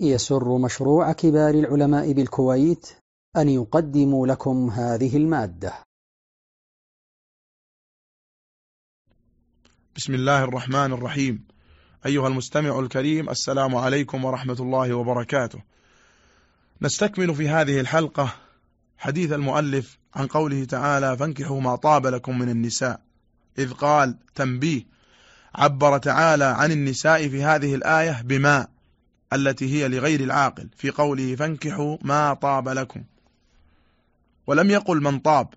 يسر مشروع كبار العلماء بالكويت أن يقدم لكم هذه المادة. بسم الله الرحمن الرحيم. أيها المستمع الكريم السلام عليكم ورحمة الله وبركاته. نستكمل في هذه الحلقة حديث المؤلف عن قوله تعالى فانكحوا ما طاب لكم من النساء إذ قال تنبيه عبر تعالى عن النساء في هذه الآية بما التي هي لغير العاقل في قوله فانكحوا ما طاب لكم. ولم يقل من طاب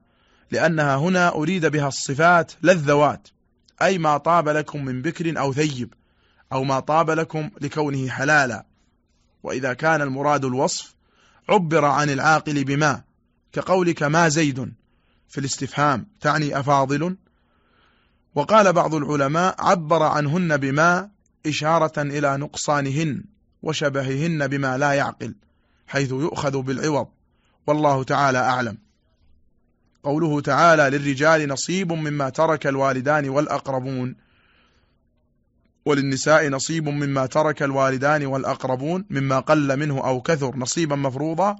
لأنها هنا أريد بها الصفات للذوات أي ما طاب لكم من بكر أو ثيب أو ما طاب لكم لكونه حلالا. وإذا كان المراد الوصف عبر عن العاقل بما كقولك ما زيد في الاستفهام تعني أفاضل. وقال بعض العلماء عبر عنهن بما إشارة إلى نقصانهن. وشبههن بما لا يعقل حيث يؤخذ بالعوض. والله تعالى أعلم. قوله تعالى للرجال نصيب مما ترك الوالدان والأقربون. وللنساء نصيب مما ترك الوالدان والأقربون مما قل منه أو كثر نصيبا مفروضا.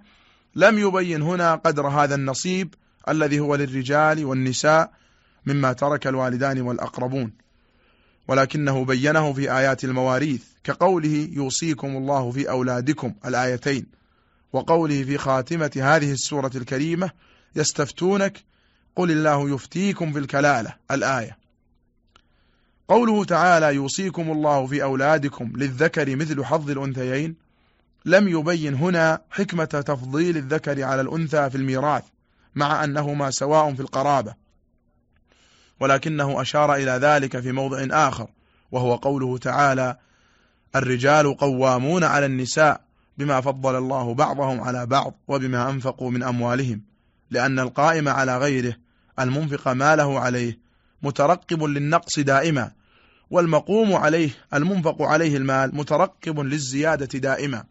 لم يبين هنا قدر هذا النصيب الذي هو للرجال والنساء مما ترك الوالدان والأقربون. ولكنه بينه في آيات المواريث كقوله يوصيكم الله في أولادكم الآيتين وقوله في خاتمة هذه السورة الكريمة يستفتونك قل الله يفتيكم في الكلالة الآية. قوله تعالى يوصيكم الله في أولادكم للذكر مثل حظ الأنثيين لم يبين هنا حكمة تفضيل الذكر على الأنثى في الميراث مع أنهما سواء في القرابة. ولكنه أشار إلى ذلك في موضع آخر وهو قوله تعالى الرجال قوامون على النساء بما فضل الله بعضهم على بعض وبما أنفقوا من أموالهم لأن القائم على غيره المنفق ماله عليه مترقب للنقص دائما والمقوم عليه المنفق عليه المال مترقب للزيادة دائما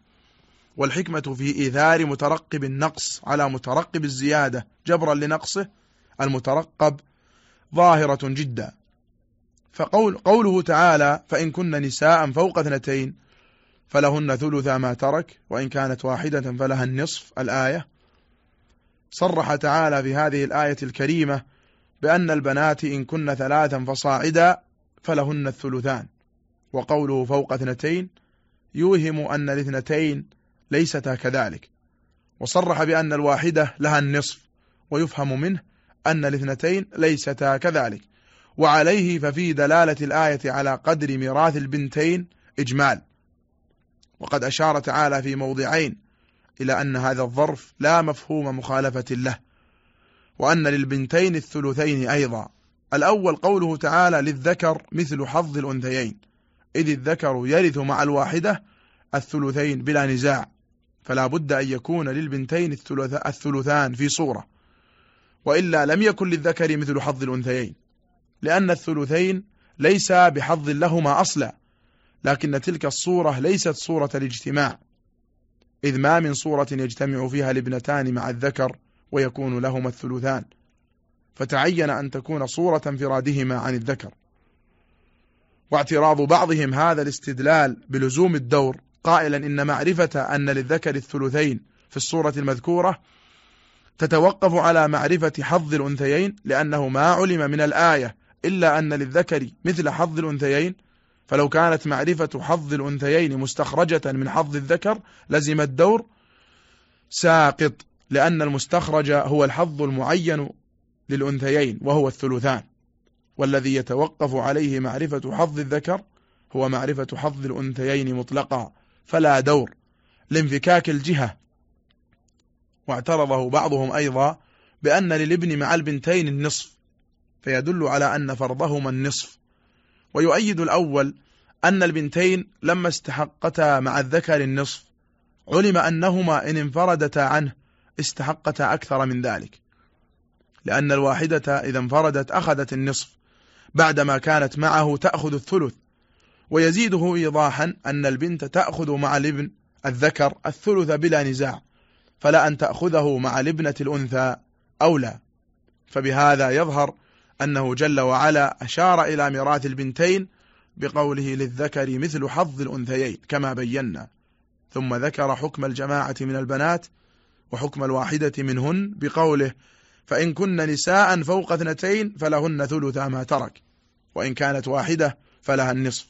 والحكمة في إيثار مترقب النقص على مترقب الزيادة جبرا لنقصه المترقب ظاهرة جدا. فقول قوله تعالى فإن كن نساء فوق اثنتين فلهن ثلث ما ترك وإن كانت واحدة فلها النصف الآية. صرح تعالى في هذه الآية الكريمة بأن البنات إن كن ثلاثا فصاعدا فلهن الثلثان. وقوله فوق اثنتين يوهم أن الاثنتين ليستا كذلك. وصرح بأن الواحدة لها النصف ويفهم منه أن الاثنتين ليستا كذلك. وعليه ففي دلالة الآية على قدر ميراث البنتين إجمال. وقد أشار تعالى في موضعين إلى أن هذا الظرف لا مفهوم مخالفة له وأن للبنتين الثلثين أيضا. الأول قوله تعالى للذكر مثل حظ الأنثيين إذ الذكر يرث مع الواحدة الثلثين بلا نزاع فلا بد أن يكون للبنتين الثلثان في صورة. وإلا لم يكن للذكر مثل حظ الأنثيين لأن الثلثين ليس بحظ لهما أصلا لكن تلك الصورة ليست صورة الاجتماع إذ ما من صورة يجتمع فيها الابنتان مع الذكر ويكون لهما الثلثان فتعين أن تكون صورة انفرادهما عن الذكر. واعتراض بعضهم هذا الاستدلال بلزوم الدور قائلا إن معرفة أن للذكر الثلثين في الصورة المذكورة تتوقف على معرفة حظ الأنثيين لأنه ما علم من الآية إلا أن للذكر مثل حظ الأنثيين. فلو كانت معرفة حظ الأنثيين مستخرجة من حظ الذكر لزم الدور ساقط لأن المستخرج هو الحظ المعين للأنثيين وهو الثلثان. والذي يتوقف عليه معرفة حظ الذكر هو معرفة حظ الأنثيين مطلقا فلا دور. لانفكاك الجهة واعترضه بعضهم أيضا بأن للابن مع البنتين النصف فيدل على أن فرضهما النصف. ويؤيد الأول أن البنتين لما استحقتا مع الذكر النصف علم أنهما إن انفردتا عنه استحقتا أكثر من ذلك. لأن الواحدة إذا انفردت أخذت النصف بعدما كانت معه تأخذ الثلث. ويزيده إيضاحا أن البنت تأخذ مع الابن الذكر الثلث بلا نزاع. فلا أن تأخذه مع الابنة الأنثى أولى فبهذا يظهر أنه جل وعلا أشار إلى ميراث البنتين بقوله للذكر مثل حظ الأنثيين كما بينا. ثم ذكر حكم الجماعة من البنات وحكم الواحدة منهن بقوله فإن كن نساء فوق اثنتين فلهن ثلث ما ترك وإن كانت واحدة فلها النصف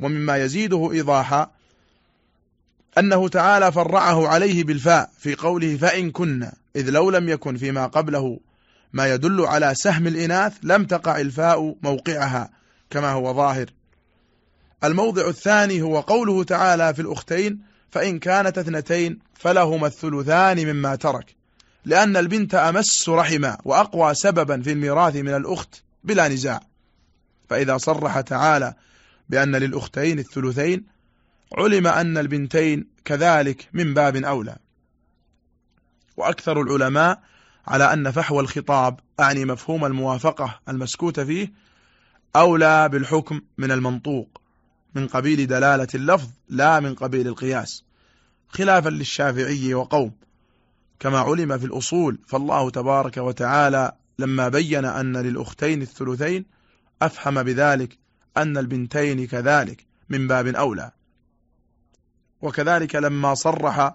ومما يزيده إيضاحا أنه تعالى فرعه عليه بالفاء في قوله فإن كنا إذ لو لم يكن فيما قبله ما يدل على سهم الإناث لم تقع الفاء موقعها كما هو ظاهر. الموضع الثاني هو قوله تعالى في الأختين فإن كانت اثنتين فلهما الثلثان مما ترك لأن البنت أمس رحما وأقوى سببا في الميراث من الأخت بلا نزاع. فإذا صرح تعالى بأن للأختين الثلثين علم أن البنتين كذلك من باب أولى. وأكثر العلماء على أن فحوى الخطاب أعني مفهوم الموافقة المسكوت فيه أولى بالحكم من المنطوق من قبيل دلالة اللفظ لا من قبيل القياس خلافا للشافعي وقوم. كما علم في الأصول فالله تبارك وتعالى لما بين أن للأختين الثلثين أفهم بذلك أن البنتين كذلك من باب أولى. وكذلك لما صرح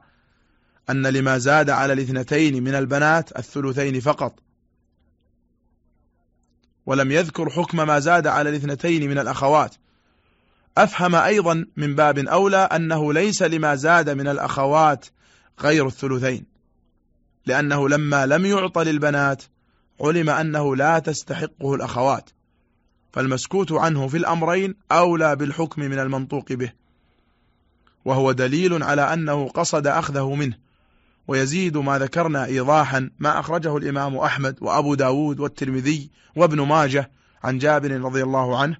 أن لما زاد على الاثنتين من البنات الثلثين فقط. ولم يذكر حكم ما زاد على الاثنتين من الأخوات. أفهم أيضا من باب أولى أنه ليس لما زاد من الأخوات غير الثلثين. لأنه لما لم يعط للبنات علم أنه لا تستحقه الأخوات. فالمسكوت عنه في الأمرين أولى بالحكم من المنطوق به. وهو دليل على أنه قصد أخذه منه. ويزيد ما ذكرنا إيضاحا ما أخرجه الإمام أحمد وأبو داود والترمذي وابن ماجه عن جابر رضي الله عنه.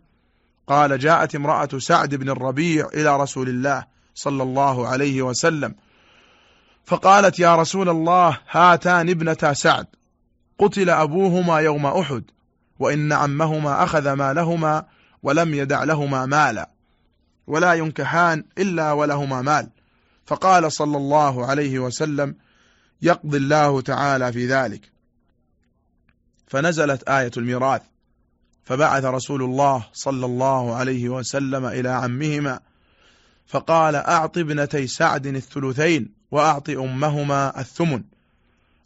قال جاءت امرأة سعد بن الربيع إلى رسول الله صلى الله عليه وسلم. فقالت يا رسول الله هاتان ابنتا سعد. قتل أبوهما يوم أحد وإن عمهما أخذ مالهما ولم يدع لهما مالا. ولا ينكحان إلا ولهما مال. فقال صلى الله عليه وسلم يقضي الله تعالى في ذلك. فنزلت آية الميراث. فبعث رسول الله صلى الله عليه وسلم إلى عمهما فقال أعط ابنتي سعد الثلثين وأعط أمهما الثمن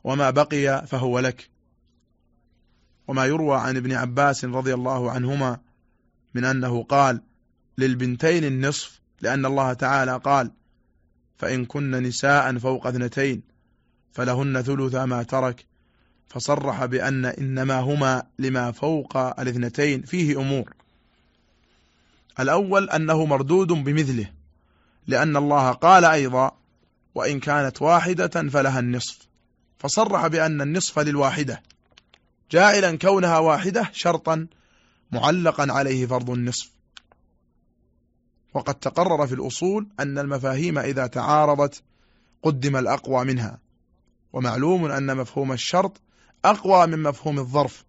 وما بقي فهو لك. وما يروى عن ابن عباس رضي الله عنهما من أنه قال للبنتين النصف لأن الله تعالى قال فإن كن نساء فوق اثنتين فلهن ثلث ما ترك فصرح بأن إنما هما لما فوق الاثنتين فيه أمور. الأول أنه مردود بمثله لأن الله قال أيضا وإن كانت واحدة فلها النصف. فصرح بأن النصف للواحدة. جائلا كونها واحدة شرطا معلقا عليه فرض النصف. وقد تقرر في الأصول أن المفاهيم إذا تعارضت قدم الأقوى منها. ومعلوم أن مفهوم الشرط أقوى من مفهوم الظرف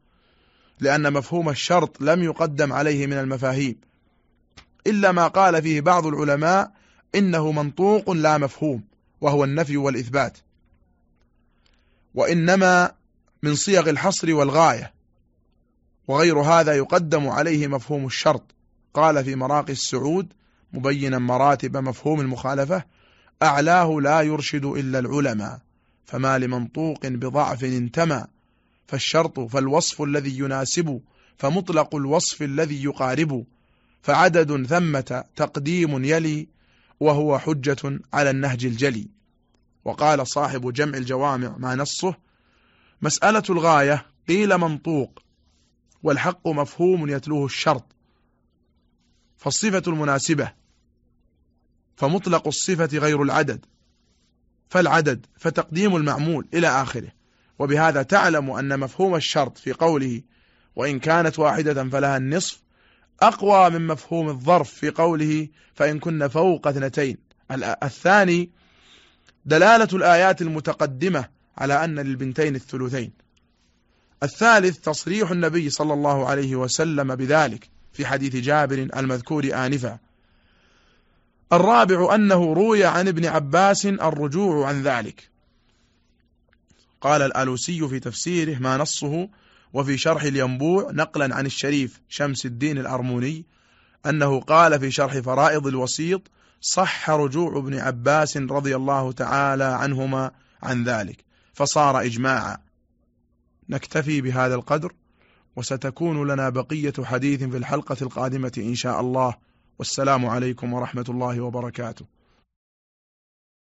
لأن مفهوم الشرط لم يقدم عليه من المفاهيم. إلا ما قال فيه بعض العلماء إنه منطوق لا مفهوم وهو النفي والإثبات. وإنما من صيغ الحصر والغاية وغير هذا يقدم عليه مفهوم الشرط. قال في مراقي السعود مبينا مراتب مفهوم المخالفة أعلاه لا يرشد إلا العلماء فما لمنطوق بضعف انتمى فالشرط فالوصف الذي يناسب فمطلق الوصف الذي يقارب فعدد ثمة تقديم يلي وهو حجة على النهج الجلي. وقال صاحب جمع الجوامع ما نصه مسألة الغاية قيل منطوق والحق مفهوم يتلوه الشرط. فالصفة المناسبة فمطلق الصفة غير العدد فالعدد فتقديم المعمول إلى آخره. وبهذا تعلم أن مفهوم الشرط في قوله وإن كانت واحدة فلها النصف أقوى من مفهوم الظرف في قوله فإن كن فوق اثنتين. الثاني دلالة الآيات المتقدمة على أن للبنتين الثلثين. الثالث تصريح النبي صلى الله عليه وسلم بذلك. في حديث جابر المذكور آنفا. الرابع أنه روي عن ابن عباس الرجوع عن ذلك. قال الألوسي في تفسيره ما نصه وفي شرح الينبوع نقلا عن الشريف شمس الدين الأرموني أنه قال في شرح فرائض الوسيط صح رجوع ابن عباس رضي الله تعالى عنهما عن ذلك. فصار إجماعا. نكتفي بهذا القدر. وستكون لنا بقية حديث في الحلقة القادمة إن شاء الله. والسلام عليكم ورحمة الله وبركاته.